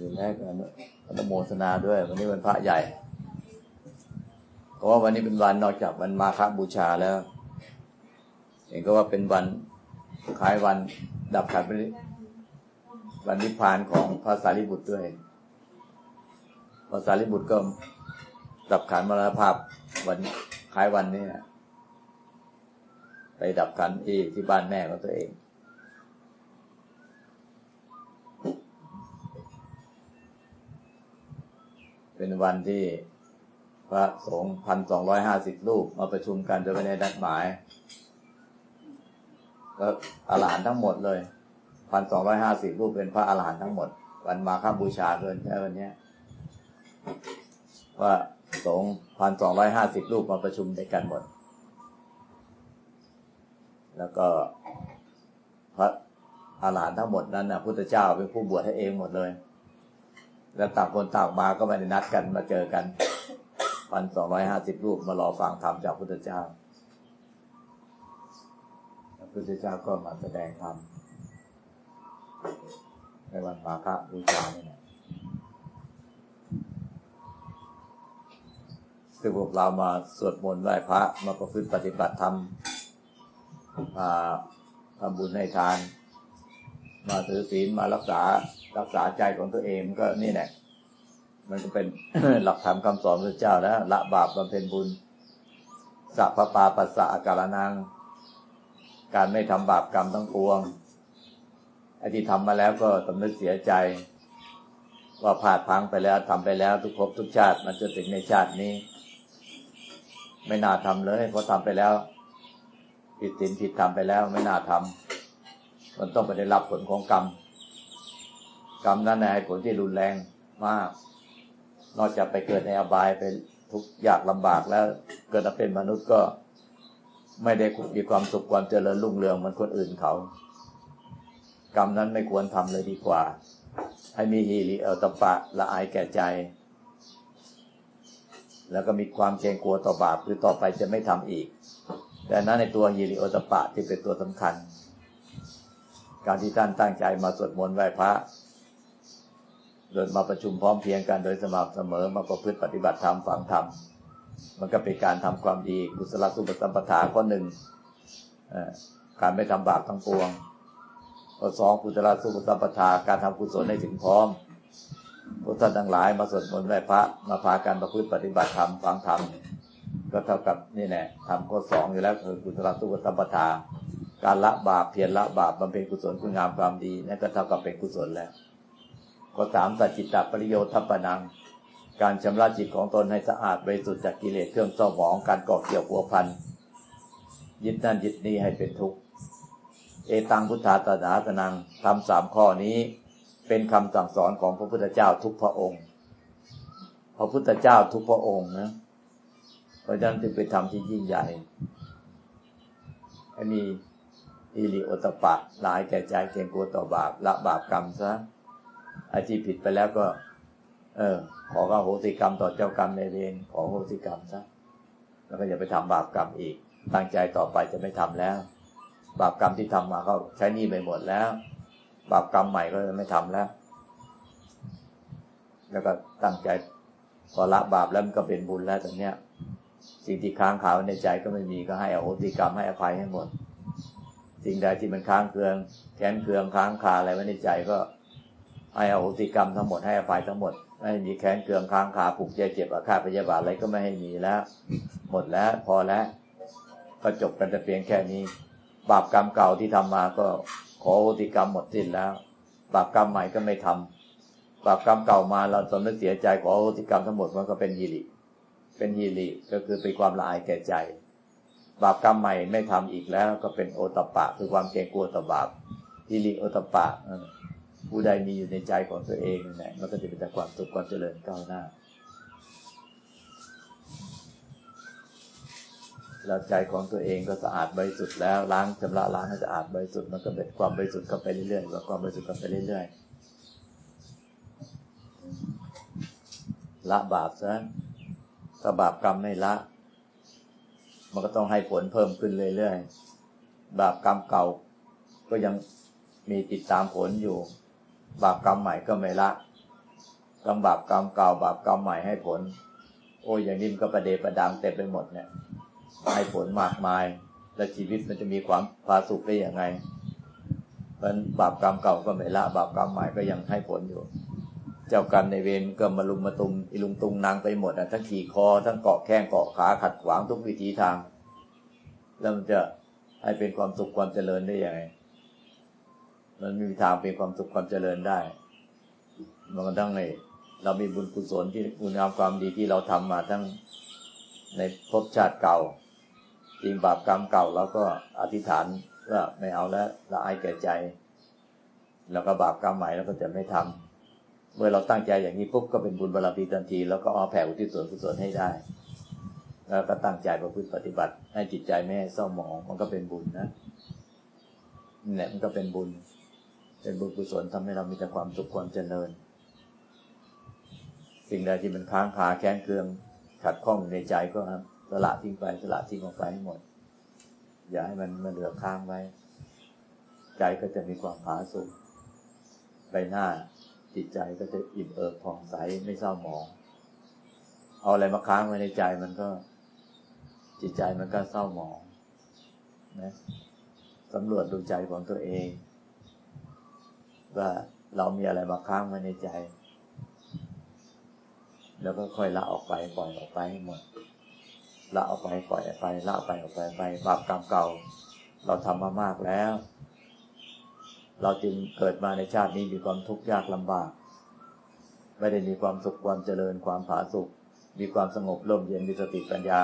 อยู่แรกอนุโมทนาด้วย วันนี้วันพระใหญ่ เพราะว่าวันนี้เป็นวันนอกจากวันมาฆบูชาแล้ว เองก็ว่าเป็นวันคล้ายวันดับขันวันนิพพานของพระสารีบุตรด้วยพระสารีบุตรก็ดับขันมรณภาพวันคล้ายวันนี้ไปดับขันที่ที่บ้านแม่ของตัวเอง เป็นวันที่พระสงฆ์พันสองร้อยห้าสิบรูปมาประชุมกันโดยไม่ได้นัดหมาย ก็อาหารทั้งหมดเลยพันสองร้อยห้าสิบรูปเป็นพระอาหารหันต์ทั้งหมด วันมาฆบูชาเกินแค่วันนี้ว่าสงพันสองร้อยห้าสิบรูปมาประชุมในกันหมด แล้วก็พระอาหารหันต์ทั้งหมดนั้นนะพุทธเจ้าเป็นผู้บวชให้เองหมดเลย แล้วต่างคนต่างมาก็ไม่ได้นัดกันมาเจอกันพันสองร้อยห้าสิบรูปมารอฟังธรรมจากพุทธเจ้าพระพุทธเจ้าก็มาแสดงธรรมในวันมาฆบูชาเนี่ยคือพวกเรามาสวดมนต์ไหว้พระมาประพฤติปฏิบัติธรรมมาทำบุญให้ทาน มาถือศีลมารักษา รักษาใจของตัวเองก็นี่แหละ มันก็เป็นหลักธรรมคำสอนพระเจ้าแล้วละบาปบำเพ็ญบุญสัพพปาปัสสะอาการนังการไม่ทำบาปกรรมทั้งปวงไอ้ที่ทำมาแล้วก็สำนึกเสียใจ ว่าพลาดพังไปแล้วทำไปแล้วทุกภพทุกชาติ มันจะถึงในชาตินี้ ไม่น่าทำเลยเพราะทำไปแล้ว ผิดศีลผิดทำไปแล้วไม่น่าทำมันต้องไปได้รับผลของกรรม กรรมนั้นให้ผลที่รุนแรงมาก นอกจากไปเกิดในอบายไปทุกยากลำบากแล้วเกิดมาเป็นมนุษย์ก็ไม่ได้มีความสุขความเจริญรุ่งเรืองเหมือนคนอื่นเขา กรรมนั้นไม่ควรทำเลยดีกว่า ให้มีฮีริเอลตปะละอายแก่ใจ แล้วก็มีความเกรงกลัวต่อบาปคือต่อไปจะไม่ทำอีก แต่นั้นในตัวฮีริโอตปะที่เป็นตัวสำคัญ การที่ท่านตั้งใจมาสวดมนต์ไหว้พระ โดยมาประชุมพร้อมเพียงกันโดยสม่ำเสมอมาประพฤติปฏิบัติธรรมฝังธรรมมันก็เป็นการทำความดีกุศลสุปสัมปทาข้อหนึ่งการไม่ทำบาปทั้งปวงข้อสองกุศลสุปสัมปทาการทำกุศลให้ถึงพร้อมพวกท่านทั้งหลายมาสวดมนต์ไหว้พระมาพาการประพฤติปฏิบัติธรรมฟังธรรมก็เท่ากับนี่แหละทำข้อสองอยู่แล้วคือกุศลสุปสัมปทาการละบาปเพียรละบาปบำเพ็ญกุศลคุณงามความดีนั่นก็เท่ากับเป็นกุศลแล้ว ข้อสามสัจจิตตปริโยทัปนัง การชำระจิตของตนให้สะอาดบริสุทธิ์จากกิเลสเครื่องเศร้าหมองการก่อเกี่ยวพัวพันยึดนั่นยึดนี้ให้เป็นทุกข์เอตังพุทธาตถาตนังทำสามข้อนี้เป็นคำสั่งสอนของพระพุทธเจ้าทุกพระองค์ พระพุทธเจ้าทุกพระองค์นะเพราะฉะนั้นจึงเป็นธรรมที่ยิ่งใหญ่ให้มีอิริโอตปะลายแก่ใจเกรงกลัวต่อบาปละบาปกรรมซะ ไอ้ที่ผิดไปแล้วก็ เออ ขอโหสิกรรมต่อเจ้ากรรมในเวรขอโหสิกรรมซะแล้วก็อย่าไปทำบาปกรรมอีก ตั้งใจต่อไปจะไม่ทำแล้ว บาปกรรมที่ทำมาเขาใช้นี้ไปหมดแล้ว บาปกรรมใหม่ก็จะไม่ทำแล้ว แล้วก็ตั้งใจพอละบาปแล้วมันก็เป็นบุญแล้วตอนเนี้ย สิ่งที่ค้างคาในใจก็ไม่มีก็ให้อโหสิกรรมให้อภัยให้หมด สิ่งใดที่มันค้างเคืองแค้นเคืองค้างคาอะไรไว้ในใจก็ ให้อโหสิกรรมทั้งหมดให้อภัยทั้งหมด ไม่มีแค้นเคืองค้างคาผูกใจเจ็บอาฆาตพยาบาทอะไรก็ไม่ให้มีแล้ว หมดแล้วพอแล้ว ก็จบกันแต่เพียงแค่นี้ บาปกรรมเก่าที่ทำมาก็ขอโหติกรรมหมดสิ้นแล้ว บาปกรรมใหม่ก็ไม่ทำบาปกรรมเก่ามาเราสำนึกเสียใจขอโหติกรรมทั้งหมดมันก็เป็นยีริเป็นยีริก็คือเป็นความละอายแก่ใจ บาปกรรมใหม่ไม่ทำอีกแล้ว ก็เป็นโอตปะ คือความเกรงกลัวต่อบาปยีริโอตปะ ผู้ใดมีอยู่ในใจของตัวเองนั่นแหละมันก็จะเป็นแต่ความสุขความเจริญก้าวหน้า แล้วใจของตัวเองก็สะอาดบริสุทธิ์แล้วล้างชำระล้างให้สะอาดบริสุทธิ์มันก็เป็นความบริสุทธิ์ก็ไปเรื่อยๆแล้วความบริสุทธิ์ก็ไปเรื่อยๆละบาปซะถ้าบาปกรรมไม่ละ มันก็ต้องให้ผลเพิ่มขึ้นเรื่อยๆบาปกรรมเก่าก็ยังมีติดตามผลอยู่ บาปกรรมใหม่ก็ไม่ละกรรมบาปกรรมเก่าบาปกรรมใหม่ให้ผล โอ้ยอย่างนี้มันก็ประเดประดังเต็มไปหมดเนี่ย ให้ผลมากมาย แล้วชีวิตมันจะมีความผาสุกได้อย่างไงเพราะบาปกรรมเก่าก็ไม่ละ บาปกรรมใหม่ก็ยังให้ผลอยู่ เจ้ากรรมในเวรก็มาลุมมาตุมอิลุงตุงนางไปหมดอะทั้งขี่คอ ทั้งเกาะแข้งเกาะขาขัดขวางทุกวิถีทาง แล้วมันจะให้เป็นความสุขความเจริญได้อยังไง มันไม่มีทางเป็นความสุขความเจริญได้มันก็ต้องในเรามีบุญกุศลที่บุญงามความดีที่เราทำมาทั้งในภพชาติเก่าจริงบาปกรรมเก่าเราก็อธิษฐานว่าไม่เอาแล้วละอายแก่ใจ แล้วก็บาปกรรมใหม่เราก็จะไม่ทำเมื่อเราตั้งใจอย่างนี้ปุ๊บก็เป็นบุญบารมีทันที แล้วก็เอาแผ่อุทิศส่วนกุศลให้ได้ แล้วก็ตั้งใจประพฤติปฏิบัติ ให้จิตใจไม่ให้เศร้าหมองมันก็เป็นบุญนะนี่แหละมันก็เป็นบุญ เป็นบุญกุศลทำให้เรามีแต่ความสุขความเจริญ สิ่งใดที่มันค้างคาแค้นเคืองขัดข้องในใจก็สละทิ้งไปสละทิ้งออกไปให้หมด อย่าให้มันมันเหลือค้างไว้ ใจก็จะมีความผาสุกใบหน้าจิตใจก็จะอิ่มเอิบผ่องใสไม่เศร้าหมอง เอาอะไรมาค้างไว้ในใจมันก็ จิตใจมันก็เศร้าหมองนะสำรวจดูใจของตัวเอง ว่าเรามีอะไรมาค้างไว้ในใจ แล้วก็ค่อยละออกไปปล่อยออกไปให้หมดละออกไปปล่อยออกไปละออกไปออกไปไปบาปกรรมเก่า เราทำมามากแล้ว เราจึงเกิดมาในชาตินี้มีความทุกข์ยากลำบาก ไม่ได้มีความสุขความเจริญความผาสุกมีความสงบร่มเย็นมีสติปัญญา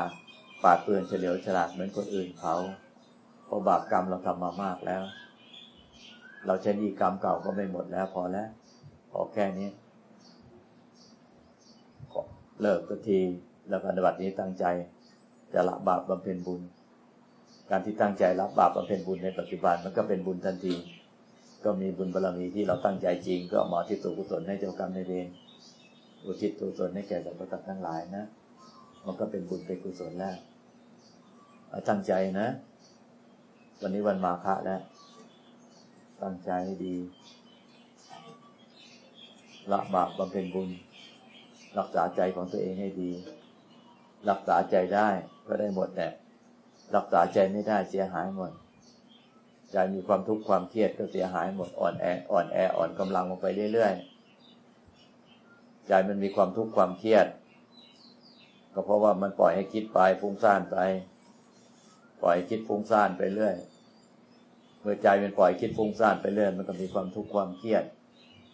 ปาดเปื้อนเฉลียวฉลาดเหมือนคนอื่นเขาเพราะบาปกรรมเราทำมามากแล้ว เราใช้ดีกรรมเก่าก็ไม่หมดแล้ว พอแล้วพอแค่นี้เลิกสักทีแล้วปฏิบัตินี้ตั้งใจ จะละบาปบำเพ็ญบุญ การที่ตั้งใจรับบาปบำเพ็ญบุญในปัจจุบันมันก็เป็นบุญทันที ก็มีบุญบารรมีที่เราตั้งใจจริง ก็หมาที่สุกุศลให้เจ้ากรรมในเวรอุทิศกุศลให้แก่สรรพสัตว์ทั้งหลายนะ มันก็เป็นบุญเป็นกุศลแล้วตั้งใจนะ วันนี้วันมาฆะแล้ว ตั้งใจให้ดี ละบาปบำเพ็ญบุญ รักษาใจของตัวเองให้ดี รักษาใจได้ก็ได้หมดแหละรักษาใจไม่ได้เสียหายหมด ใจมีความทุกข์ความเครียดก็เสียหายหมดอ่อนแออ่อนแออ่อนกำลังลงไปเรื่อยๆ ใจมันมีความทุกข์ความเครียด ก็เพราะว่ามันปล่อยให้คิดไปฟุ้งซ่านไป ปล่อยคิดฟุ้งซ่านไปเรื่อย มื่อใจมันปล่อยคิดฟุ้งซ่านไปเรื่อยมันก็มีความทุกข์ความเครียด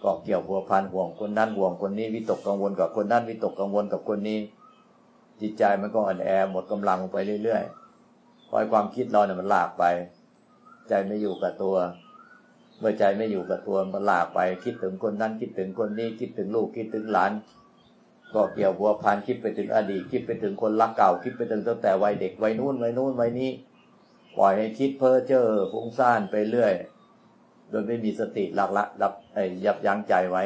เกาะเกี่ยวหัวพันห่วงคนนั้นห่วงคนนี้วิตกกังวลกับคนนั้นวิตกกังวลกับคนนี้ จิตใจมันก็อ่อนแอหมดกำลังลงไปเรื่อยๆคอยความคิดเราเนี่ยมันหลากไป ใจไม่อยู่กับตัว เมื่อใจไม่อยู่กับตัวมันหลากไป คิดถึงคนนั้นคิดถึงคนนี้คิดถึงลูกคิดถึงหลานก็เกี่ยวหัวพันคิดไปถึงอดีตคิดไปถึงคนรักเก่าคิดไปถึงตั้งแต่วัยเด็กวัยนู้นวัยนู้นวัยนี้ ปล่อยให้คิดเพ้อเจ้อฟุ้งซ่านไปเรื่อย โดยไม่มีสติหลักละรับไอ้ยับยั้งใจไว้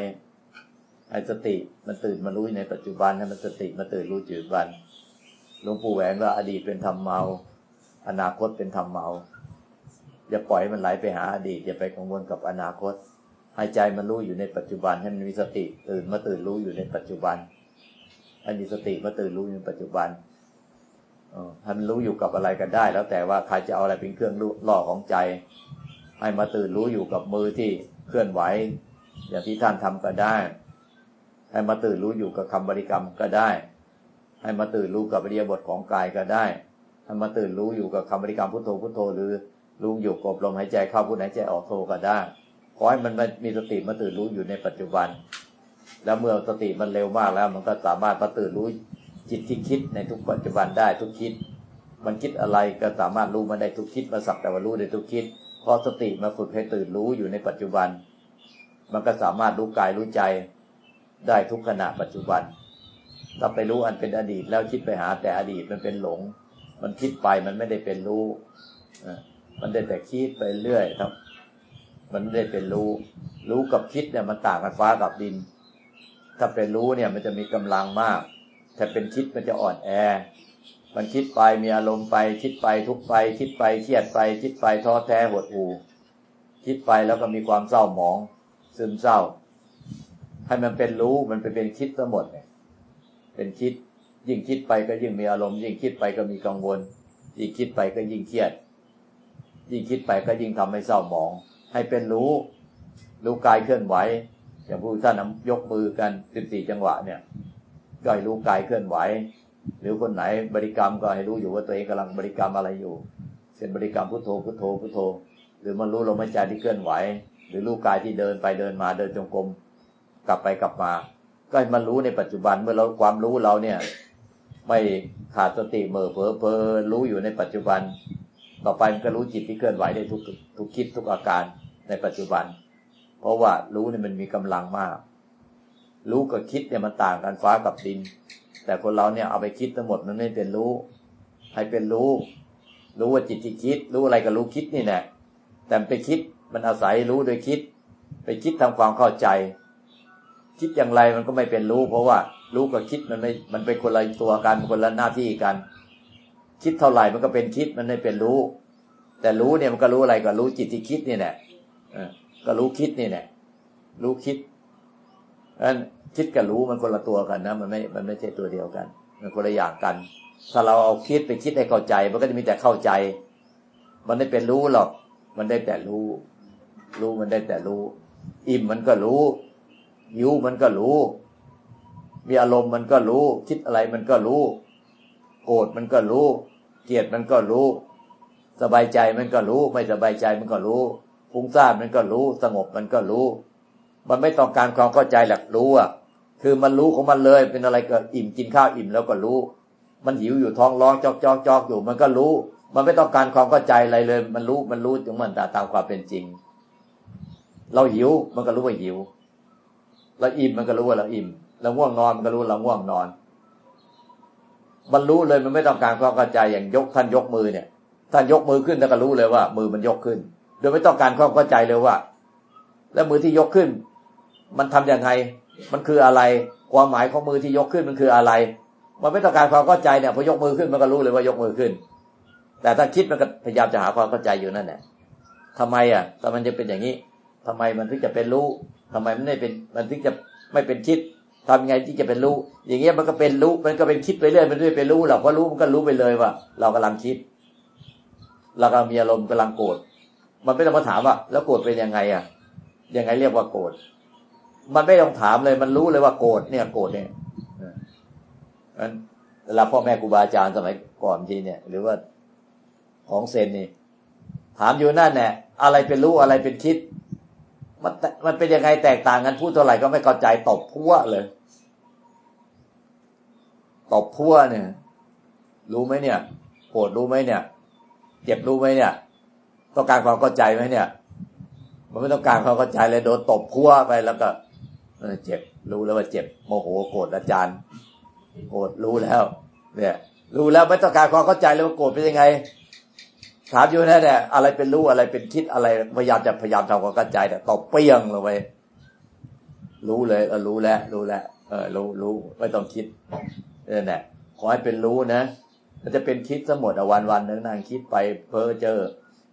ไอ้สติมันตื่นมารู้ในปัจจุบันให้มันสติมาตื่นรู้จืดวันหลวงปู่แหวนว่าอดีตเป็นธรรมเมา อนาคตเป็นธรรมเมาอย่าปล่อยให้มันไหลไปหาอดีตอย่าไปกังวลกับอนาคตให้ใจมันรู้อยู่ในปัจจุบันให้มันมีสติตื่นมาตื่นรู้อยู่ในปัจจุบันให้มีสติมาตื่นรู้อยู่ในปัจจุบัน ให้มันรู้อยู่กับอะไรกันได้ แล้วแต่ว่าใครจะเอาอะไรเป็นเครื่องล่อของใจ ให้มาตื่นรู้อยู่กับมือที่เคลื่อนไหว อย่างที่ท่านทำก็ได้ ให้มาตื่นรู้อยู่กับคำบริกรรมก็ได้ ให้มาตื่นรู้กับบริยบทของกายก็ได้ ให้มาตื่นรู้อยู่กับคำบริกรรมพุทโธพุทโธหรือรู้อยู่กับลมหายใจเข้าพุทหายใจออกโธก็ได้ขอให้มันมีสติมาตื่นรู้อยู่ในปัจจุบัน แล้วเมื่อสติมันเร็วมากแล้ว มันก็สามารถมาตื่นรู้ จิตที่คิดในทุกปัจจุบันได้ทุกคิด มันคิดอะไรก็สามารถรู้มันได้ทุกคิดมาสักแต่ว่ารู้ได้ทุกคิดพอสติมาฝึกให้ตื่นรู้อยู่ในปัจจุบัน มันก็สามารถรู้กายรู้ใจได้ทุกขณะปัจจุบัน ถ้าไปรู้อันเป็นอดีตแล้วคิดไปหาแต่อดีตมันเป็นหลง มันคิดไปมันไม่ได้เป็นรู้มันได้แต่คิดไปเรื่อยครับ มันไม่ได้เป็นรู้ รู้กับคิดเนี่ยมันต่างกันฟ้ากับดิน ถ้าเป็นรู้เนี่ยมันจะมีกำลังมาก ถ้าเป็นคิดมันจะอ่อนแอ มันคิดไปมีอารมณ์ไปคิดไปทุกไป คิดไปเครียดไป คิดไปท้อแท้หดหู่คิดไปแล้วก็มีความเศร้าหมอง ซึมเศร้า ให้มันเป็นรู้มันไปเป็นคิดทั้งหมดเนี่ยเป็นคิด ยิ่งคิดไปก็ยิ่งมีอารมณ์ ยิ่งคิดไปก็มีกังวล ยิ่งคิดไปก็ยิ่งเครียด ยิ่งคิดไปก็ยิ่งทำให้เศร้าหมอง ให้เป็นรู้รู้กายเคลื่อนไหวอย่างผู้ท่านยกมือกันสิบสี่จังหวะเนี่ย ก็ให้รู้กายเคลื่อนไหว หรือคนไหนบริกรรมก็ให้รู้อยู่ว่าตัวเองกำลังบริกรรมอะไรอยู่เช่นบริกรรมพุทโธพุทโธพุทโธ หรือมันรู้ลมหายใจที่เคลื่อนไหว หรือรู้กายที่เดินไปเดินมาเดินจงกรมกลับไปกลับมา ก็ให้มันรู้ในปัจจุบันเมื่อเราความรู้เราเนี่ย ไม่ขาดสติเมื่อเพอเพอรู้อยู่ในปัจจุบัน ต่อไปมันก็รู้จิตที่เคลื่อนไหวได้ทุกทุกคิดทุกอาการในปัจจุบัน เพราะว่ารู้เนี่ยมันมีกำลังมาก รู้กับคิดเนี่ยมันต่างกันฟ้ากับดิน แต่คนเราเนี่ยเอาไปคิดทั้งหมดมันไม่เป็นรู้ ให้เป็นรู้ รู้ว่าจิตที่คิด รู้อะไรก็รู้คิดนี่แหละแต่ไปคิดมันอาศัยรู้โดยคิด ไปคิดทำความเข้าใจ คิดอย่างไรมันก็ไม่เป็นรู้ เพราะว่ารู้กับคิดมันไม่มันเป็นคนละตัวกันคนละหน้าที่กัน คิดเท่าไหร่มันก็เป็นคิดมันไม่เป็นรู้ แต่รู้เนี่ยมันก็รู้อะไรก็รู้จิตที่คิดนี่แหละก็รู้คิดนี่แหละรู้คิดนั้น คิดกับรู้มันคนละตัวกันนะ มันไม่ มันไม่ใช่ตัวเดียวกัน มันคนละอย่างกัน ถ้าเราเอาคิดไปคิดให้เข้าใจ มันก็จะมีแต่เข้าใจ มันไม่เป็นรู้หรอก มันได้แต่รู้ รู้มันได้แต่รู้ อิ่มมันก็รู้หิวมันก็รู้ มีอารมณ์มันก็รู้ คิดอะไรมันก็รู้ โกรธมันก็รู้ เกลียดมันก็รู้ สบายใจมันก็รู้ ไม่สบายใจมันก็รู้ฟุ้งซ่านมันก็รู้ สงบมันก็รู้ มันไม่ต้องการความเข้าใจหลักรู้อะคือมันรู้ของมันเลยเป็นอะไรก็อิ่มกินข้าวอิ่มแล้วก็รู้ มันหิวอยู่ท้องร้องจอกจอกจอกอยู่ มันก็รู้ มันไม่ต้องการความเข้าใจอะไรเลย มันรู้มันรู้ถึงมันตามความเป็นจริง เราหิวมันก็รู้ว่าหิวเราอิ่มมันก็รู้ว่าเราอิ่มเราง่วงนอนมันก็รู้เราง่วงนอน มันรู้เลยมันไม่ต้องการความเข้าใจอย่างยกท่านยกมือเนี่ยท่านยกมือขึ้นท่านก็รู้เลยว่า มือมันยกขึ้น โดยไม่ต้องการความเข้าใจเลยว่า แล้วมือที่ยกขึ้น มันทํำยังไง มันคืออะไร ความหมายของมือที่ยกขึ้นมันคืออะไร มันไม่ต้องการความเข้าใจเนี่ยพอยกมือขึ้นมันก็รู้เลยว่ายกมือขึ้น แต่ถ้าคิดมันก็พยายามจะหาความเข้าใจอยู่นั่นแหละทำไมอะทำไมันจะเป็นอย่างนี้ทำไมมันถึงจะเป็นรู้ทำไมมันไม่เป็น มันถึงจะไม่เป็นคิดทำไงที่จะเป็นรู้ อย่างเงี้ยมันก็เป็นรู้ มันก็เป็นคิดไปเรื่อยมันไม่เป็นรู้หรอกเพราะรู้มันก็รู้ไปเลยว่า เรากำลังคิด เรากำลังมีอารมณ์กำลังโกรธ มันไม่ต้องมาถามว่า แล้วโกรธเป็นยังไงอะ ยังไงเรียกว่าโกรธ มันไม่ต้องถามเลย มันรู้เลยว่าโกรธเนี่ยโกรธเนี่ยนั้นเวลาพ่อแม่ครูบาอาจารย์สมัยก่อนทีเนี่ย หรือว่าของเซนนี่ ถามอยู่นั่นแหละอะไรเป็นรู้อะไรเป็นคิด มันมันเป็นยังไงแตกต่างกันพูดเท่าไหร่ก็ไม่เข้าใจตบพัวเลยตบพัวเนี่ย รู้ไหมเนี่ยโกรธรู้ไหมเนี่ยเจ็บรู้ไหมเนี่ย ต้องการความเข้าใจไหมเนี่ย มันไม่ต้องการความเข้าใจเลยโดนตบพัวไปแล้วก็ เจ็บ รู้แล้วว่าเจ็บ โมโหโกรธอาจารย์ โกรธรู้แล้ว เนี่ย รู้แล้วไม่ต้องการความเข้าใจเลยว่าโกรธเป็นยังไง ถามอยู่นั่นแหละอะไรเป็นรู้อะไรเป็นคิดอะไร พยายามจะพยายามทำความเข้าใจแต่ตอบเปี้ยงลงไปรู้เลยเออรู้แล้ว รู้แล้ว เออ รู้รู้ไม่ต้องคิดนี่แหละขอให้เป็นรู้นะมันจะเป็นคิดสมดวันวันนึงนั่งคิดไปเพ้อเจอ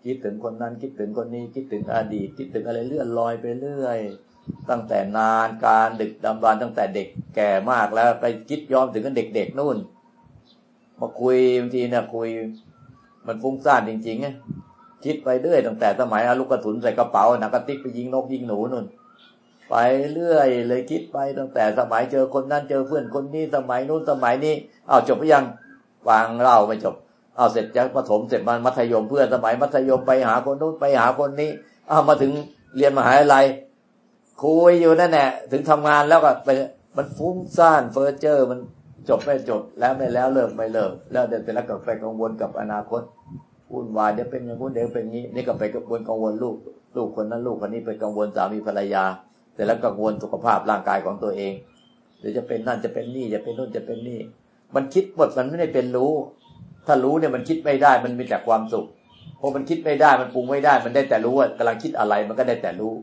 คิดถึงคนนั้นคิดถึงคนนี้คิดถึงอดีต คิดถึงอะไรเลื่อนลอยไปเรื่อย ตั้งแต่นานการดึกดำบรรตั้งแต่เด็กแก่มากแล้วไปคิดย้อนถึงกันเด็กๆนู่น มาคุยบางทีเนี่ยคุย มันฟุ้งซ่านจริงๆไงคิดไปเรื่อยตั้งแต่สมัยอาลูกกระสุนใส่กระเป๋าหนักกระติกไปยิงนกยิงหนูนุ่น ไปเรื่อยเลยคิดไปตั้งแต่สมัยเจอคนนั้นเจอเพื่อนคนนี้สมัยนู้นสมัยนี้เอาจบไปยังวางเล่าไม่จบ เอาเสร็จจากประถมเสร็จมามัธยมเพื่อนสมัยมัธยมไปหาคนนู้นไปหาคนนี้เอามาถึงเรียนมหาลัย คุยอยู่นั่นแหละถึงทำงานแล้วก็ไปมันฟุ้งซ่านเฟอร์เจอร์ มันจบไม่จบแล้วไม่แล้วเลิกไม่เลิกแล้วเดินไปแล้วก็ไปกังวลกับอนาคตวุ่นวายเดี๋ยวเป็นอย่างนู้นเดี๋ยวเป็นงี้ นี่ก็ไปกังวลกังวลลูกลูกคนนั้นลูกคนนี้ไปกังวลสามีภรรยา แต่แล้วกังวลสุขภาพร่างกายของตัวเองเดี๋ยวจะเป็นนั่นจะเป็นนี่จะเป็นนู่นจะเป็นนี่ มันคิดหมดมันไม่ได้เป็นรู้ ถ้ารู้เนี่ยมันคิดไม่ได้มันมีแต่ความสุขพอมันคิดไม่ได้มันปรุงไม่ได้ มันได้แต่รู้ว่ากำลังคิดอะไรมันก็ได้แต่รู้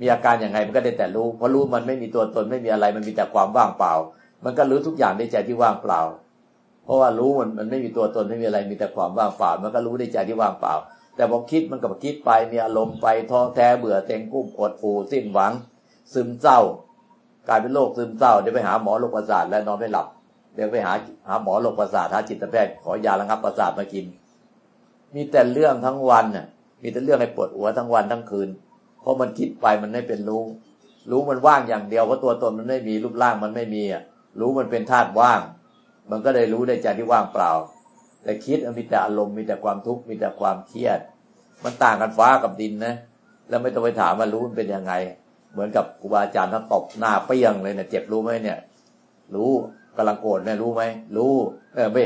มีอาการอย่างไงมันก็ได้แต่รู้เพราะรู้มันไม่มีตัวตนไม่มีอะไรมันมีแต่ความว่างเปล่า มันก็รู้ทุกอย่างในใจที่ว่างเปล่า เพราะว่ารู้มันมันไม่มีตัวตนไม่มีอะไรมีแต่ความว่างเปล่า มันก็รู้ในใจที่ว่างเปล่า แต่พอคิดมันก็คิดไปมีอารมณ์ไปท้อแท้เบื่อเต็งกุ้มอดฟูสิ้นหวัง ซึมเศร้ากลายเป็นโรคซึมเศร้าเดี๋ยวไปหาหมอโรคประสาทแล้วนอนไม่หลับเดี๋ยวไปหาหาหมอโรคประสาทหาจิตแพทย์ขอยาระงับประสาทมากิน มีแต่เรื่องทั้งวันน่ะมีแต่เรื่องให้ปวดหัวทั้งวันทั้งคืน เพราะมันคิดไปมันไม่เป็นรู้ รู้มันว่างอย่างเดียวเพราะตัวตนมันไม่มีรูปร่างมันไม่มีอะรู้มันเป็นธาตุว่าง มันก็ได้รู้ได้ใจที่ว่างเปล่า แต่คิดมีแต่อารมณ์มีแต่ความทุกข์มีแต่ความเครียด มันต่างกันฟ้ากับดินนะ แล้วไม่ต้องไปถามว่ารู้มันเป็นยังไง เหมือนกับครูบาอาจารย์ท่านตบหน้าเปี้ยงเลยเนี่ยเจ็บรู้ไหมเนี่ย รู้กำลังโกรธเนี่ยรู้ไหมรู้เออไม่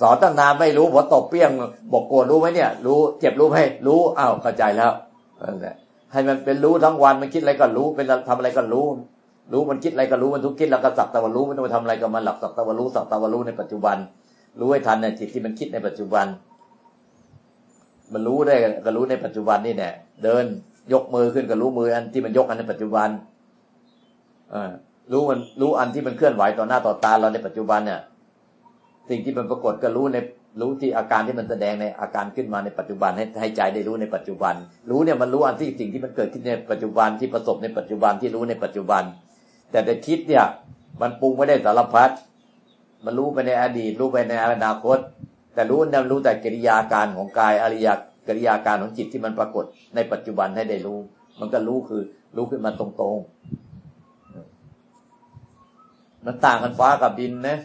สอนตั้งนานไม่รู้พอตบเปี้ยงบอกโกรธรู้ไหมเนี่ย รู้เจ็บรู้ไหมรู้อ้าวเข้าใจแล้วนั่นแหละ ให้มันเป็นรู้ทั้งวันมันคิดอะไรก็รู้เป็นทำอะไรก็รู้ รู้มันคิดอะไรก็รู้มันทุกคิดแล้วก็สักตะวันรู้ไม่ต้องไปทำอะไรกับมันหลักสักตะวันรู้สักตะวันรู้ในปัจจุบัน รู้ให้ทันในจิตที่มันคิดในปัจจุบัน มันรู้ได้ก็รู้ในปัจจุบันนี่แน่เดินยกมือขึ้นก็รู้มืออันที่มันยกอันในปัจจุบันอรู้มันรู้อันที่มันเคลื่อนไหวต่อหน้าต่อตาเราในปัจจุบันเนี่ย สิ่งที่มันปรากฏก็รู้ในรู้ที่อาการที่มันแสดงในอาการขึ้นมาในปัจจุบันให้ให้ใจได้รู้ในปัจจุบัน รู้เนี่ยมันรู้อันที่สิ่งที่มันเกิดขึ้นในปัจจุบันที่ประสบในปัจจุบันที่รู้ในปัจจุบัน แต่แต่คิดเนี่ย มันปรุงไม่ได้สารพัดมันรู้ไปในอดีต รู้ไปในอนาคต แต่รู้เนี่ยรู้แต่กิริยาการของกายอริยกิริยาการของจิตที่มันปรากฏในปัจจุบันให้ได้รู้ มันก็รู้คือรู้ขึ้นมาตรงๆมันต่างกันฟ้ากับดินนะ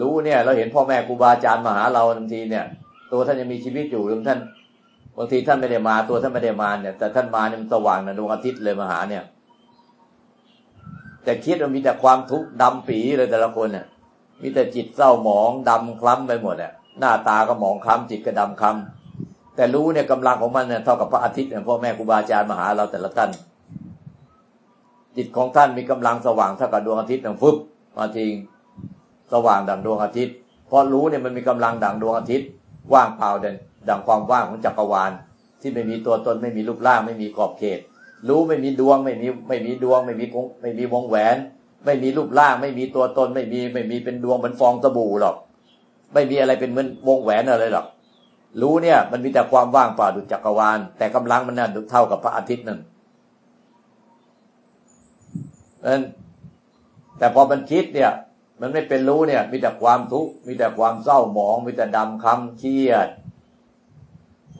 รู้เนี่ยเราเห็นพ่อแม่ครูบาอาจารย์มาหาเราบางทีเนี่ย ตัวท่านยังมีชีวิตอยู่หรือท่านบางทีท่านไม่ได้มาตัวท่านไม่ได้มาเนี่ย แต่ท่านมาเนี่ยมันสว่างนะดวงอาทิตย์เลยมาหาเนี่ย แต่คิดว่ามีแต่ความทุกข์ดำปีเลยแต่ละคนเนี่ยมีแต่จิตเศร้าหมองดำคล้ำไปหมดเนี่ยหน้าตาก็หมองคล้ำจิตก็ดำคล้ำแต่รู้เนี่ยกำลังของมันเนี่ยเท่ากับพระอาทิตย์เนี่ยพ่อแม่ครูบาอาจารย์มาหาเราแต่ละท่านจิตของท่านมีกำลังสว่างเท่ากับดวงอาทิตย์นึ่งฟึบมาทิ้ง สว่างดังดวงอาทิตย์ เพราะรู้เนี่ยมันมีกำลังดังดวงอาทิตย์ ว่างเปล่าเด่นดังความว่างของจักรวาล ที่ไม่มีตัวตนไม่มีรูปร่างไม่มีขอบเขต รู้ไม่มีดวงไม่มีไม่มีดวง ไม่มีไม่มีวงแหวน ไม่มีรูปร่าง ไม่มีตัวตนไม่มีไม่มีเป็นดวงเหมือนฟองสบู่หรอก ไม่มีอะไรเป็นเหมือนวงแหวนอะไรหรอกรู้เนี่ยมันมีแต่ความว่างเปล่าดุจจักรวาล แต่กำลังมันน่ะเท่ากับพระอาทิตย์นั่นแต่พอมันคิดเนี่ย มันไม่เป็นรู้เนี่ย มีแต่ความทุกข์มีแต่ความเศร้าหมอง มีแต่ดำคำเครียด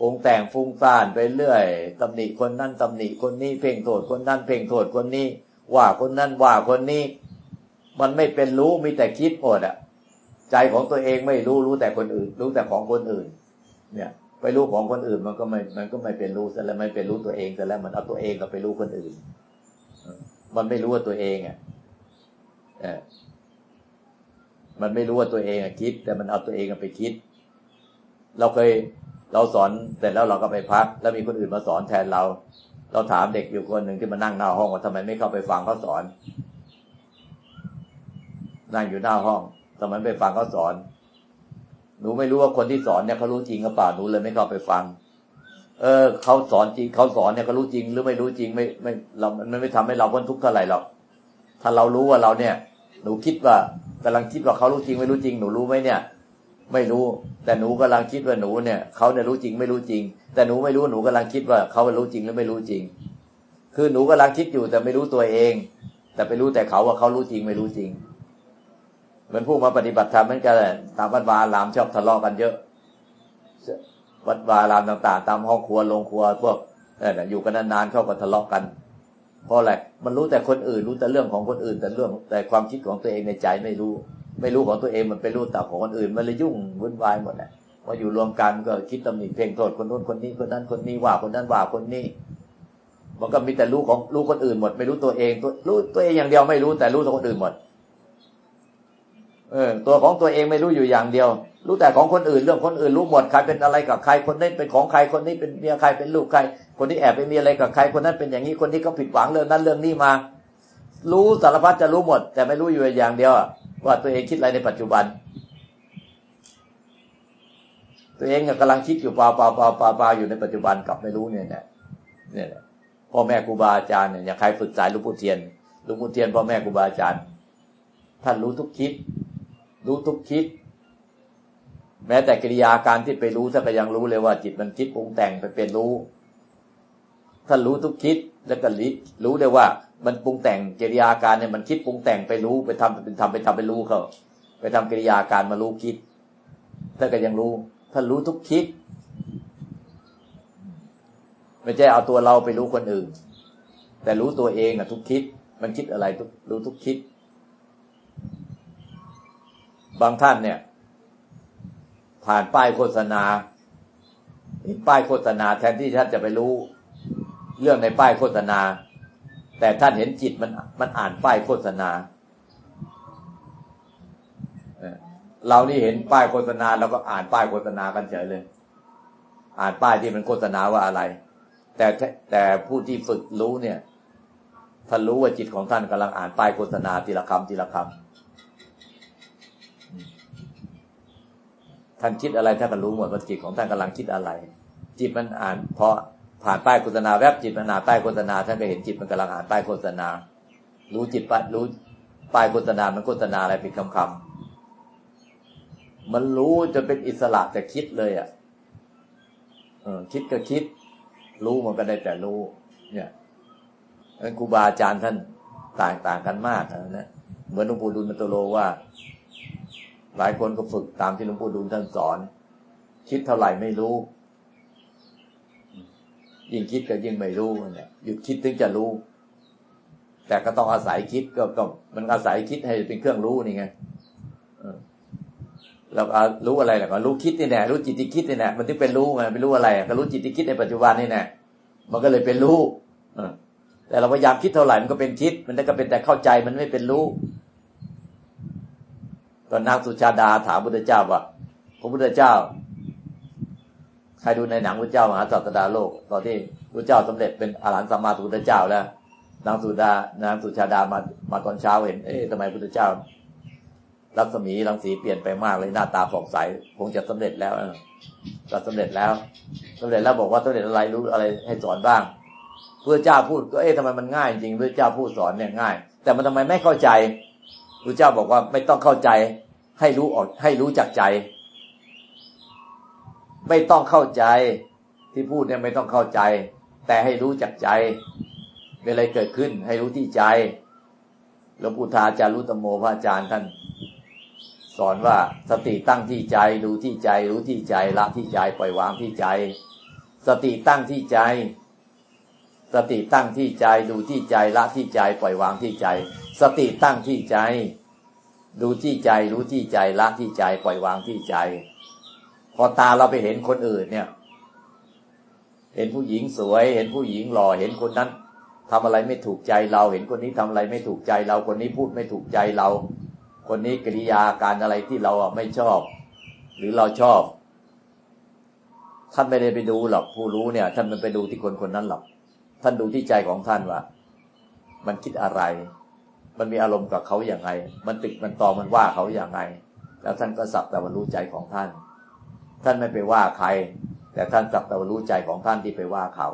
องแต่งฟุ้งซ่านไปเรื่อยตำหนิคนนั้นตำหนิคนนี้เพ่งโทษคนนั้นเพ่งโทษคนนี้ ว่าคนนั้นว่าคนนี้ มันไม่เป็นรู้มีแต่คิดหมดอะใจของตัวเองไม่รู้รู้แต่คนอื่น รู้แต่ของคนอื่น เนี่ยไปรู้ของคนอื่นมันก็ไม่ มันก็ไม่เป็นรู้ซะแล้วไม่เป็นรู้ตัวเองซะแล้วมันเอาตัวเองก็ไปรู้คนอื่น มันไม่รู้ว่าตัวเองอะ มันไม่รู้ว่าตัวเองคิด แต่มันเอาตัวเองไปคิด เราเคยเราสอนเสร็จแล้วเราก็ไปพัก แล้วมีคนอื่นมาสอนแทนเรา เราถามเด็กอยู่คนหนึ่งที่มานั่งหน้าห้องว่าทำไมไม่เข้าไปฟังเขาสอน นั่งอยู่หน้าห้องทำไมไปฟังเขาสอน หนูไม่รู้ว่าคนที่สอนเนี่ยเขารู้จริงหรือเปล่าหนูเลยไม่เข้าไปฟัง เออเขาสอนจริงเขาสอนเนี่ยเขารู้จริง หรือไม่รู้จริงไม่ไม่เรามันไม่ทำให้เราพ้นทุกข์เท่าไหร่หรอกถ้าเรารู้ว่าเราเนี่ย หนูคิดว่า กำลังคิดว่าเขารู้จริงไม่รู้จริงหนูรู้ไหมเนี่ย ไม่รู้ แต่หนูกำลังคิดว่าหนูเนี่ยเขาเนี่ยรู้จริงไม่รู้จริง แต่หนูไม่รู้หนูกำลังคิดว่าเขารู้จริงหรือไม่รู้จริง คือหนูกำลังคิดอยู่แต่ไม่รู้ตัวเอง แต่ไปรู้แต่เขาว่าเขารู้จริงไม่รู้จริงเหมือนผู้มาปฏิบัติธรรมเหมือนกันตามวัดวาลามชอบทะเลาะกันเยอะ วัดวาลามต่าง ๆ ตามห้องครัวโรงครัวพวกนี่อยู่กันนานๆเขาก็ทะเลาะกัน เพราะอะไรมันรู้แต่คนอื่นรู้แต่เรื่องของคนอื่น แต่เรื่องแต่ความคิดของตัวเองในใจไม่รู้ ไม่รู้ของตัวเองมันไปรู้แต่ของคนอื่น มันเลยยุ่งวุ่นวายหมดแหละพออยู่รวมกันก็คิดตำหนิเพ่งโทษคนนู้นคนนี้คนนั้นคนนี้ว่าคนนั้นว่าคนนี้มันก็มีแต่รู้ของรู้คนอื่นหมด ไม่รู้ตัวเองตัวรู้ตัวเองอย่างเดียวไม่รู้แต่รู้ตัวคนอื่นหมด เออ ตัวของตัวเองไม่รู้อยู่อย่างเดียว รู้แต่ของคนอื่นเรื่องคนอื่นรู้หมดใครเป็นอะไรกับใครคนนี้เป็นของใครคนนี้เป็นเมียใครเป็นลูกใคร คนที่แอบไปมีอะไรกับใครคนนั้นเป็นอย่างนี้คนที่เขาผิดหวังเรื่องนั้นเรื่องนี้มา รู้สารพัดจะรู้หมด แต่ไม่รู้อยู่อย่างเดียวว่าตัวเองคิดอะไรในปัจจุบัน ตัวเองกำลังคิดอยู่เปล่าเปล่าเปล่าเปล่าเปล่าอยู่ในปัจจุบันกลับไม่รู้เนี่ยเนี่ยเนี่ยพ่อแม่ครูบาอาจารย์เนี่ยอย่างใครฝึกสายลูกพุทเทียนลูกพุทเทียนพ่อแม่ครูบาอาจารย์ท่านรู้ทุกคิด รู้ทุกคิด แม้แต่กิริยาการที่ไปรู้ท่านก็ยังรู้เลยว่าจิตมันคิดปรุงแต่งไปเป็นรู้ท่านรู้ทุกคิดแล้วก็รู้ได้ว่า มันปรุงแต่งกิริยาการเนี่ยมันคิดปรุงแต่งไปรู้ไปทำเป็นทำไปทำไปรู้เขาไปทำกิริยาการมารู้คิดถ้าก็ยังรู้ถ้ารู้ทุกคิดไม่ใช่เอาตัวเราไปรู้คนอื่น แต่รู้ตัวเองอะทุกคิด มันคิดอะไรทุกรู้ทุกคิด บางท่านเนี่ย ผ่านป้ายโฆษณาเห็นป้ายโฆษณาแทนที่ท่านจะไปรู้ เรื่องในป้ายโฆษณา แต่ท่านเห็นจิตมันมันอ่านป้ายโฆษณาเรานี่เห็นป้ายโฆษณาเราก็อ่านป้ายโฆษณากันเฉยเลย อ่านป้ายที่มันโฆษณาว่าอะไร แต่แต่ผู้ที่ฝึกรู้เนี่ยท่านรู้ว่าจิตของท่านกำลังอ่านป้ายโฆษณาทีละคำทีละคำ ท่านคิดอะไรท่านก็รู้หมดว่าจิตของท่านกำลังคิดอะไร จิตมันอ่านพอผ่านป้ายโฆษณาแวบจิตมันอ่านป้ายโฆษณาท่านก็เห็นจิตมันกำลังอ่านป้ายโฆษณา รู้จิตปรู้ป้ายโฆษณา มันโฆษณาอะไรเป็นคำคำมันรู้จะเป็นอิสระแต่คิดเลยอะเออคิดก็คิด รู้มันก็ได้แต่รู้ เนี่ยนั้นครูบาอาจารย์ท่านต่างต่างกันมากนะเหมือนหลวงปู่ดุลมัตโลว่า หลายคนก็ฝึกตามที่หลวงปู่ดูลท่านสอน คิดเท่าไหร่ไม่รู้ ยิ่งคิดก็ยิ่งไม่รู้เนี่ยหยุดคิดถึงจะรู้ แต่ก็ต้องอาศัยคิดก็ก็มันอาศัยคิดให้เป็นเครื่องรู้นี่ไงเรารู้อะไรแหละก็รู้คิดนี่แน่รู้จิตที่คิดนี่แน่มันถึงเป็นรู้ไงเป็นรู้อะไรก็รู้จิตที่คิดในปัจจุบันนี่แน่มันก็เลยเป็นรู้แต่เราพยายามคิดเท่าไหร่มันก็เป็นคิด มันก็เป็นแต่เข้าใจมันไม่เป็นรู้ ตอนนางสุชาดาถามพุทธเจ้าว่าพระพุทธเจ้า ใครดูในหนังพระเจ้ามหาสัตดาโลก ตอนที่พระเจ้าสำเร็จเป็นอรหันต์สัมมาสัมพุทธเจ้าแล้ว นางสุดานางสุชาดามามาตอนเช้าเห็น เอ๊ะทำไมพุทธเจ้า รัศมีรังสีเปลี่ยนไปมากเลยหน้าตาผ่องใสคงจะสำเร็จแล้วก็สำเร็จแล้วสำเร็จแล้วบอกว่าสำเร็จอะไรรู้อะไรให้สอนบ้างพระเจ้าพูดก็เอ๊ะทำไมมันง่ายจริงพระเจ้าพูดสอนเนี่ยง่าย แต่มันทำไมไม่เข้าใจ ระเจ้าบอกว่าไม่ต้องเข้าใจ ให้รู้ออกให้รู้จักใจ ไม่ต้องเข้าใจ ที่พูดเนี่ยไม่ต้องเข้าใจ แต่ให้รู้จักใจเวลาเกิดขึ้น ให้รู้ที่ใจหลวงปู่ทาจารุตโมพระอาจารย์ท่าน สอนว่าสติตั้งที่ใจดูที่ใจ รู้ที่ใจละที่ใจปล่อยวางที่ใจ สติตั้งที่ใจ สติตั้งที่ใจดูที่ใจละที่ใจปล่อยวางที่ใจ สติตั้งที่ใจ ดูที่ใจรู้ที่ใจละที่ใจ ปล่อยวางที่ใจ พอตาเราไปเห็นคนอื่นเนี่ย เห็นผู้หญิงสวย เห็นผู้หญิงหล่อเห็นคนนั้นทำอะไรไม่ถูกใจเรา เห็นคนนี้ทำอะไรไม่ถูกใจเรา คนนี้พูดไม่ถูกใจเรา คนนี้กิริยาการอะไรที่เราไม่ชอบ หรือเราชอบท่านไม่ได้ไปดูหรอกผู้รู้เนี่ย ท่านมันไปดูที่คนคนนั้นหรอกท่านดูที่ใจของท่านว่า มันคิดอะไร มันมีอารมณ์กับเขาอย่างไรมันติดมันตอมันว่าเขาอย่างไรแล้วท่านก็สักแต่ว่ารู้ใจของท่าน ท่านไม่ไปว่าใคร แต่ท่านสักแต่ว่ารู้ใจของท่านที่ไปว่าเขา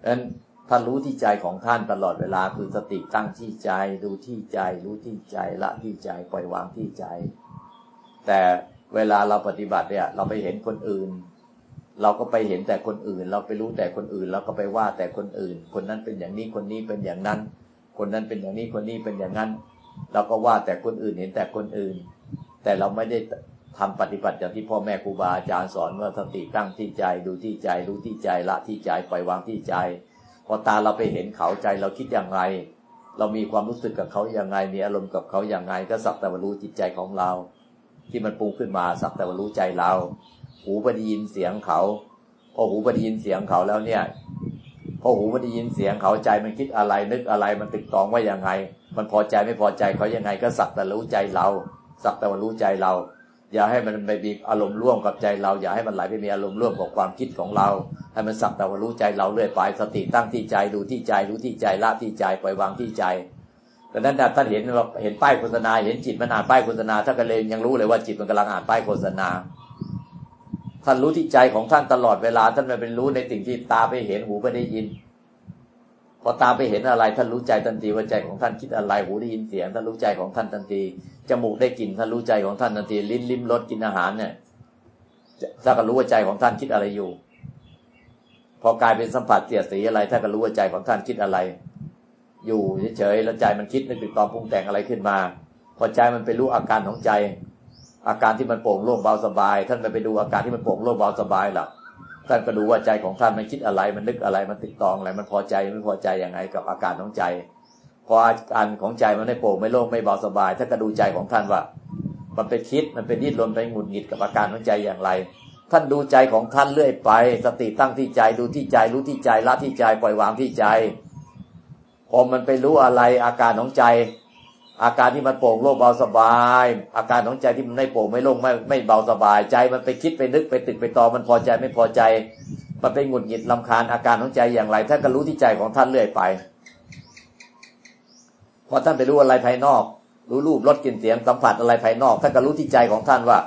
ดังนั้นท่านรู้ที่ใจของท่านตลอดเวลาคือสติตั้งที่ใจ ดูที่ใจ รู้ที่ใจละที่ใจปล่อยวางที่ใจ แต่เวลาเราปฏิบัติเนี่ย เราไปเห็นคนอื่น เราก็ไปเห็นแต่คนอื่น เราไปรู้แต่คนอื่น เราก็ไปว่าแต่คนอื่น คนนั้นเป็นอย่างนี้คนนี้เป็นอย่างนั้น คนนั้นเป็นอย่างนี้คนนี้เป็นอย่างนั้น เราก็ว่าแต่คนอื่นเห็นแต่คนอื่น แต่เราไม่ได้ทำปฏิบัติอย่างที่พ่อแม่ครูบาอาจารย์สอนว่าสติตั้งที่ใจดูที่ใจรู้ที่ใจละที่ใจปล่อยวางที่ใจ พอตาเราไปเห็นเขาใจเราคิดอย่างไร เรามีความรู้สึกกับเขาอย่างไง มีอารมณ์กับเขาอย่างไง ก็สักแต่ว่ารู้จิตใจของเรา ที่มันปรุงขึ้นมาสักแต่ว่ารู้ใจเรา หูไปได้ยินเสียงเขาพอหูไปได้ยินเสียงเขาแล้วเนี่ย พอหูมันได้ยินเสียงเขาใจมันคิดอะไรนึกอะไรมันติดตองว่ายังไง มันพอใจไม่พอใจเขายังไงก็สักแต่รู้ใจเรา สักแต่ว่ารู้ใจเรา อย่าให้มันไปมีอารมณ์ร่วมกับใจเรา อย่าให้มันไหลไปมีอารมณ์ร่วมกับความคิดของเรา ให้มันสักแต่ว่ารู้ใจเราเรื่อยไปสติตั้งที่ใจดูที่ใจรู้ที่ใจละที่ใจปล่อยวางที่ใจดังนั้นท่านเห็นว่าเห็นป้ายโฆษณา เห็นจิตมันอ่านป้ายโฆษณาถ้านก็เลยยังรู้เลยว่าจิตมันกำลังอ่านป้ายโฆษณา ท่านรู้ที่ใจของท่านตลอดเวลา ท่านไม่เป็นรู้ในสิ่งที่ตาไปเห็นหูไปได้ยิน พอตาไปเห็นอะไร ท่านรู้ใจทันทีว่าใจของท่านคิดอะไรหูได้ยินเสียง ท่านรู้ใจของท่านทันทีจมูกได้กลิ่นท่านรู้ใจของท่านทันทีลิ้นลิ้มรสกินอาหารเนี่ยถ้าก็รู้ว่าใจของท่านคิดอะไรอยู่พพอกลายเป็นสัมผัสเสียสีอะไรท่านก็รู้ว่าใจของท่านคิดอะไร อยู่เฉยๆแล้วใจมันคิดนึกติดต่อปรุงแต่งอะไรขึ้นมา พอใจมันไปรู้อาการของใจ อาการที่มันโปร่งโล่งเบาสบาย ท่านไปไปดูอาการที่มันโปร่งโล่งเบาสบายหรอท่านก็ดูว่าใจของท่านมันคิดอะไร มันนึกอะไรมันติดตองอะไรมันพอใจไม่พอใจยังไงกับอาการของใจ พออาการของใจมันไม่โปร่งไม่โล่งไม่เบาสบายท่านก็ดูใจของท่านว่า มันเป็นคิดมันเป็นดิ้นรนไปหงุดหงิดกับอาการของใจอย่างไร ท่านดูใจของท่านเรื่อยไป สติตั้งที่ใจดูที่ใจรู้ที่ใจละที่ใจปล่อยวางที่ใจพอมันไปรู้อะไรอาการของใจ อาการที่มันโปร่งโล่งเบาสบาย อาการของใจที่มันไม่โปร่งไม่โล่งไม่ไม่เบาสบายใจ มันไปคิดไปนึกไปตึกไปตอมันพอใจไม่พอใจ มันไปหงุดหงิดลำคาญอาการของใจอย่างไรท่านก็รู้ที่ใจของท่านเรื่อยไปพอท่านไปรู้อะไรภายนอก รู้รูปรสกลิ่นเสียงสัมผัสอะไรภายนอกท่านก็รู้ที่ใจของท่านว่า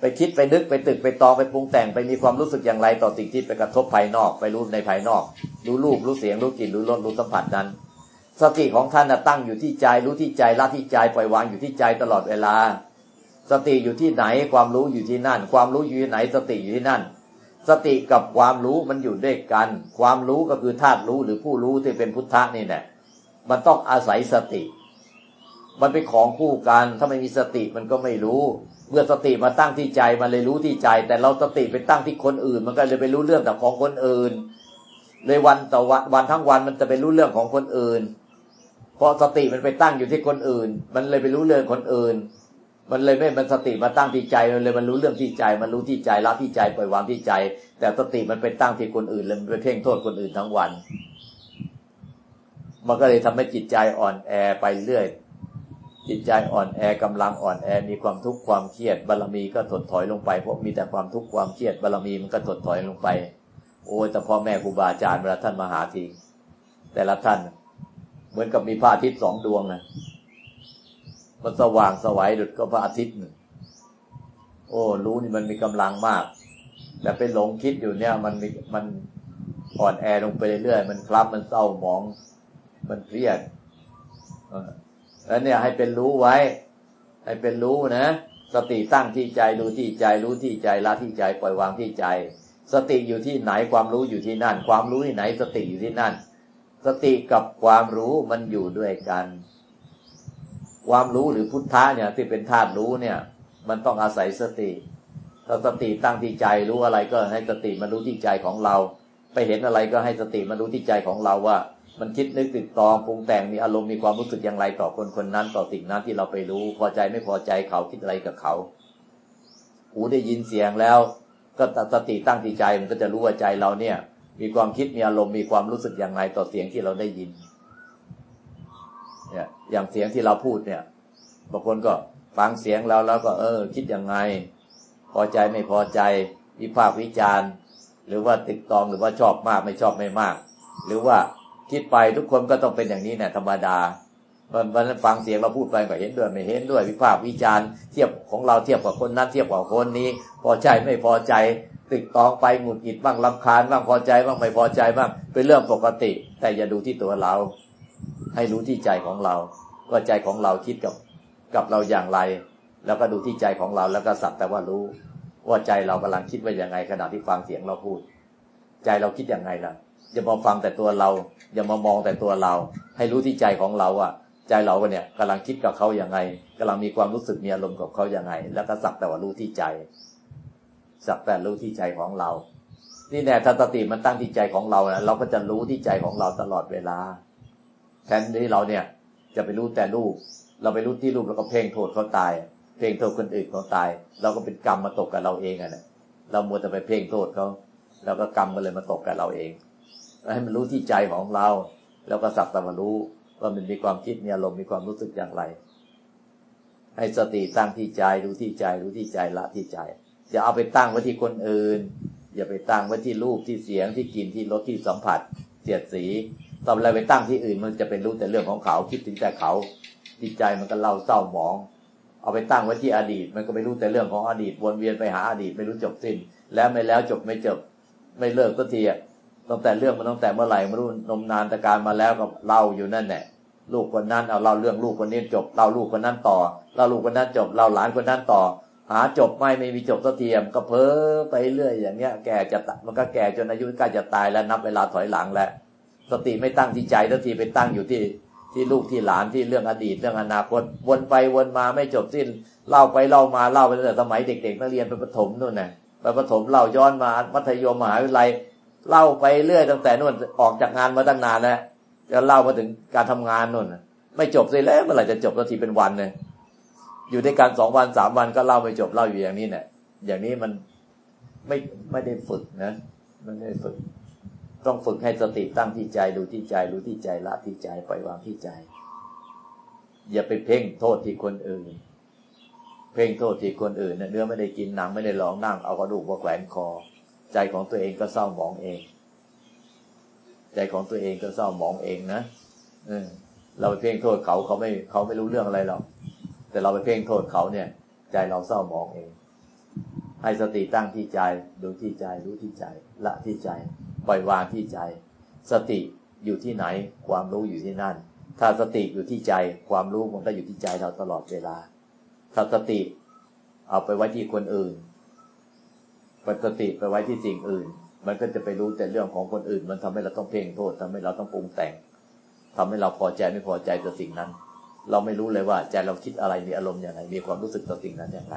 ไปคิดไปนึกไปตึกไปตองไปปรุงแต่งไปมีความรู้สึกอย่างไรต่อสิ่งที่ไปกระทบภายนอก ไปรู้ในภายนอก รู้รูปรู้เสียงรู้กลิ่นรู้รสรู้สัมผัสนั้น สติของท่านตั้งอยู่ที่ใจ รู้ที่ใจละที่ใจปล่อยวางอยู่ที่ใจตลอดเวลา สติอยู่ที่ไหนความรู้อยู่ที่นั่น ความรู้อยู่ที่ไหนสติอยู่ที่นั่น สติกับความรู้มันอยู่ด้วยกัน ความรู้ก็คือธาตุรู้หรือผู้รู้ที่เป็นพุทธะนี่แหละมันต้องอาศัยสติ มันเป็นของคู่กัน ถ้าไม่มีสติมันก็ไม่รู้ เมื่อสติมาตั้งที่ใจมันเลยรู้ที่ใจ แต่เราสติไปตั้งที่คนอื่น มันก็เลยไปรู้เรื่องแต่ของคนอื่น เลยวันต่อวันวันทั้งวันมันจะไปรู้เรื่องของคนอื่น เพราะสติมันไปตั้งอยู่ที่คนอื่น มันเลยไปรู้เรื่องคนอื่น มันเลยไม่มันสติมาตั้งที่ใจมันเลยมันรู้เรื่องที่ใจ มันรู้ที่ใจละที่ใจปล่อยวางที่ใจ แต่สติมันไปตั้งที่คนอื่นเลยมันไปเพ่งโทษคนอื่นทั้งวัน มันก็เลยทำให้จิตใจอ่อนแอไปเรื่อยจิตใจอ่อนแอกำลังอ่อนแอมีความทุกข์ความเครียดบารมีก็ถดถอยลงไปเพราะมีแต่ความทุกข์ความเครียดบารมีมันก็ถดถอยลงไป โอ้แต่พ่อแม่ครูบาอาจารย์เวลาท่านมาหาทีแต่ละท่าน เหมือนกับมีพระอาทิตย์สองดวงนะมันสว่างสวัยดุดก็พระอาทิตย์หนึ่งโอ้รู้นี่มันมีกำลังมาก แต่ไปหลงคิดอยู่เนี่ย มันม,มันอ่อนแอลงไปเรื่อยๆมันคลับมันเศร้าหมอง มันเครียดแล้วเนี่ยให้เป็นรู้ไว้ ให้เป็นรู้นะสติตั้งที่ใจดูที่ใจรู้ที่ใจละที่ใจปล่อยวางที่ใจ สติอยู่ที่ไหนความรู้อยู่ที่นั่น ความรู้ที่ไหน สติอยู่ที่นั่น สติกับความรู้มันอยู่ด้วยกัน ความรู้หรือพุทธะเนี่ย ที่เป็นธาตุรู้เนี่ย มันต้องอาศัยสติ ถ้าสติตั้งที่ใจรู้อะไรก็ให้สติมันรู้ที่ใจของเรา ไปเห็นอะไรก็ให้สติมันรู้ที่ใจของเราว่า มันคิดนึกติดตองปรุงแต่งมีอารมณ์มีความรู้สึกอย่างไรต่อคนคนนั้นต่อสิ่งนั้นที่เราไปรู้ พอใจไม่พอใจเขาคิดอะไรกับเขาหูได้ยินเสียงแล้ว ก็สติตั้งที่ใจมันก็จะรู้ว่าใจเราเนี่ย มีความคิดมีอารมณ์มีความรู้สึกอย่างไรต่อเสียงที่เราได้ยิน เนี่ย อย่างเสียงที่เราพูดเนี่ยบางคนก็ฟังเสียงเราแล้วก็ เออ คิดยังไง พอใจไม่พอใจ วิพากษ์วิจารณ์ หรือว่าติดตองหรือว่าชอบมากไม่ชอบไม่มาก หรือว่าคิดไปทุกคนก็ต้องเป็นอย่างนี้เนี่ยธรรมดาวันวันนั้นฟังเสียงเราพูดไปก็เห็นด้วยไม่เห็นด้วยวิพากษ์วิจารณ์เทียบของเราเทียบกับคนนั้นเทียบกับคนนี้ พอใจไม่พอใจ ติดตองไปหงุดหงิดบ้างลำคาญบ้างพอใจบ้างไม่พอใจบ้างเป็นเรื่องปกติ แต่อย่าดูที่ตัวเรา ให้รู้ที่ใจของเรา ว่าใจของเราคิดกับกับเราอย่างไร แล้วก็ดูที่ใจของเราแล้วก็สักแต่ว่ารู้ ว่าใจเรากำลังคิดว่าอย่างไงขณะที่ฟังเสียงเราพูด ใจเราคิดอย่างไงล่ะอย่ามาฟังแต่ตัวเรา อย่ามามองแต่ตัวเรา ให้รู้ที่ใจของเราอะใจเราเนี่ยกำลังคิดกับเขาอย่างไงกำลังมีความรู้สึกมีอารมณ์กับเขาอย่างไง แล้วก็สักแต่ว่ารู้ที่ใจ สักแต่รู้ที่ใจของเรา นี่แน่ถ้าสติมันตั้งที่ใจของเรานะเราก็จะรู้ที่ใจของเราตลอดเวลาแทนที่เราเนี่ย จะไปรู้แต่รูป เราไปรู้ที่รูปแล้วก็เพ่งโทษเขาตาย เพ่งโทษคนอื่นเขาตาย เราก็เป็นกรรมมาตกกับเราเองอะเนี่ยเรามัวแต่ไปเพ่งโทษเขาแล้วก็กรรมมันเลยมาตกกับเราเองให้มันรู้ที่ใจของเรา แล้วก็สักแต่มารู้ว่ามันมีความคิดมีอารมณ์มีความรู้สึกอย่างไร ให้สติตั้งที่ใจรู้ที่ใจรู้ที่ใจละที่ใจ อย่าเอาไปตั้งไว้ที่คนอื่น อย่าไปตั้งไว้ที่รูปที่เสียงที่กลิ่นที่รสที่สัมผัสเสียดสีตอนอะไรไปตั้งที่อื่นมันจะเป็นรู้แต่เรื่องของเขาคิดถึงแต่เขาจิตใจมันก็เล่าเศร้าหมอง เอาไปตั้งไว้ที่อดีต มันก็ไม่รู้แต่เรื่องของอดีตวนเวียนไปหาอดีตไม่รู้จบสิ้น แล้วไม่แล้วจบไม่จบไม่เลิกก็ทีอะตั้งแต่เรื่องมันตั้งแต่เมื่อไหร่ไม่รู้นมนานแต่การมาแล้วก็เล่าอยู่นั่นแหละลูกคนนั้นเอาเล่าเรื่องลูกคนนี้จบเล่าลูกคนนั้นต่อเล่าลูกคนนั้นจบเล่าหลานคนนั้นต่อ หาจบไม่ไม่มีจบสักทีมก็เพ้อไปเรื่อยอย่างเงี้ย แก่จะมันก็แก่จนอายุใกล้จะตายแล้วนับเวลาถอยหลังแล้วสติไม่ตั้งที่ใจสักทีไปตั้งอยู่ที่ที่ลูกที่หลานที่เรื่องอดีตเรื่องอนาคต วนไปวนมาไม่จบสิ้นเล่าไปเล่ามาเล่าไปตั้งแต่สมัยเด็ก ๆ นักเรียนไปประถมนู่นน่ะไปประถมเล่าย้อนมามัธยมมหาวิทยาลัยเล่าไปเรื่อยตั้งแต่นู่นออกจากงานมาตั้งนานแล้วจะเล่ามาถึงการทำงานนู่นไม่จบเลยแล้วเมื่อไหร่จะจบสักทีเป็นวันเลย อยู่ในการสองวันสามวันก็เล่าไม่จบเล่าอยู่อย่างนี้เนี่ยอย่างนี้มันไม่ไม่ได้ฝึกนะมันไม่ได้ฝึก ต้องฝึกให้สติตั้งที่ใจดูที่ใจรู้ที่ใจละที่ใจปล่อยวางที่ใจ อย่าไปเพ่งโทษที่คนอื่น เพ่งโทษที่คนอื่นเนื้อไม่ได้กินหนังไม่ได้ลองนั่งเอากระดูกมาแขวนคอ ใจของตัวเองก็เศร้าหมองเอง ใจของตัวเองก็เศร้าหมองเองนะเออเราไปเพ่งโทษเขาเขาไม่เขาไม่รู้เรื่องอะไรหรอก แต่เราไปเพ่งโทษเขาเนี่ย ใจเราเศร้าหมองเอง ให้สติตั้งที่ใจดูที่ใจรู้ที่ใจ ละที่ใจ ปล่อยวางที่ใจ สติอยู่ที่ไหน ความรู้อยู่ที่นั่น ถ้าสติอยู่ที่ใจความรู้มันก็อยู่ที่ใจเราตลอดเวลา ถ้าสติ เอาไปไว้ที่คนอื่นปสติไปไว้ที่สิ่งอื่น มันก็จะไปรู้แต่เรื่องของคนอื่น มันทำให้เราต้องเพ่งโทษทำให้เราต้องปรุงแต่งทำให้เราพอใจไม่พอใจต่อสิ่งนั้น เราไม่รู้เลยว่าใจเราคิดอะไรมีอารมณ์อย่างไรมีความรู้สึกต่อสิ่งนั้นอย่างไร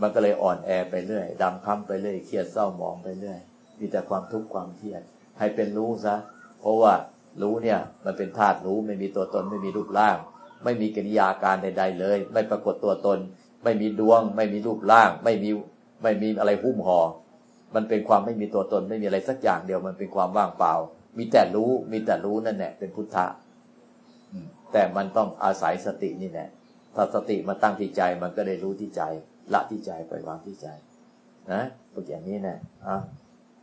มันก็เลยอ่อนแอไปเรื่อยดำค้ำไปเรื่อยเครียดเศร้าหมองไปเรื่อยมีแต่ความทุกข์ความเครียด ให้เป็นรู้ซะเพราะว่ารู้เนี่ย มันเป็นธาตุรู้ไม่มีตัวตนไม่มีรูปร่าง ไม่มีกิริยาการใด ๆ เลย ไม่ปรากฏตัวตน ไม่มีดวง ไม่มีรูปร่าง ไม่มีไม่มีอะไรหุ้มห่อมันเป็นความไม่มีตัวตนไม่มีอะไรสักอย่างเดียวมันเป็นความว่างเปล่า มีแต่รู้มีแต่รู้นั่นแหละเป็นพุทธะ แต่มันต้องอาศัยสตินี่แหละถ้าสติมาตั้งที่ใจมันก็ได้รู้ที่ใจ ละที่ใจปล่อยวางที่ใจ นะฝึกอย่างนี้นะอะ